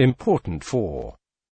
Important for.